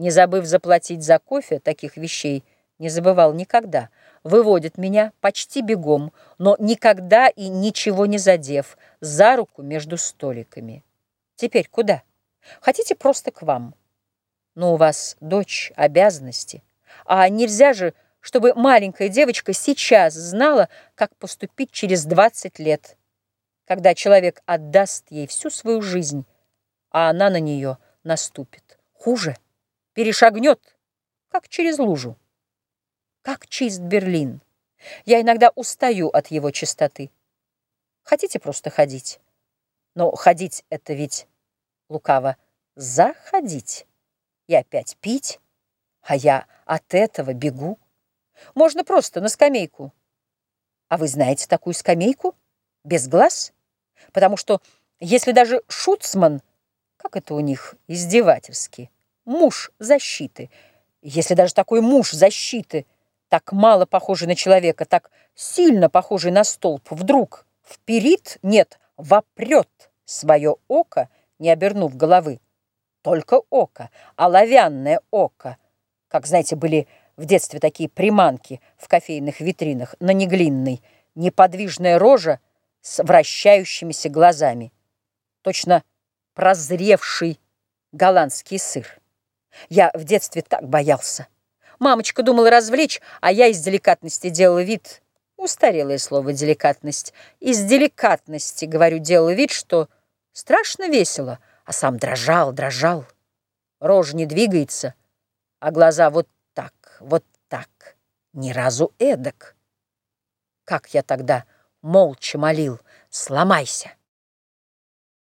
не забыв заплатить за кофе, таких вещей не забывал никогда, выводит меня почти бегом, но никогда и ничего не задев, за руку между столиками. Теперь куда? Хотите просто к вам? Но у вас дочь, обязанности. А нельзя же, чтобы маленькая девочка сейчас знала, как поступить через 20 лет, когда человек отдаст ей всю свою жизнь, а она на нее наступит. Хуже, перешагнет, как через лужу. Как чист Берлин. Я иногда устаю от его чистоты. Хотите просто ходить? Но ходить — это ведь лукаво заходить. И опять пить, а я от этого бегу. Можно просто на скамейку. А вы знаете такую скамейку? Без глаз? Потому что если даже шуцман, как это у них издевательски, муж защиты, если даже такой муж защиты — так мало похожий на человека, так сильно похожий на столб, вдруг вперит, нет, вопрет свое око, не обернув головы. Только око, оловянное око. Как, знаете, были в детстве такие приманки в кофейных витринах на неглинной, неподвижная рожа с вращающимися глазами. Точно прозревший голландский сыр. Я в детстве так боялся. Мамочка думала развлечь, а я из деликатности делала вид... Устарелое слово «деликатность». Из деликатности, говорю, делала вид, что страшно весело, а сам дрожал, дрожал. Рожа не двигается, а глаза вот так, вот так, ни разу эдак. Как я тогда молча молил, сломайся.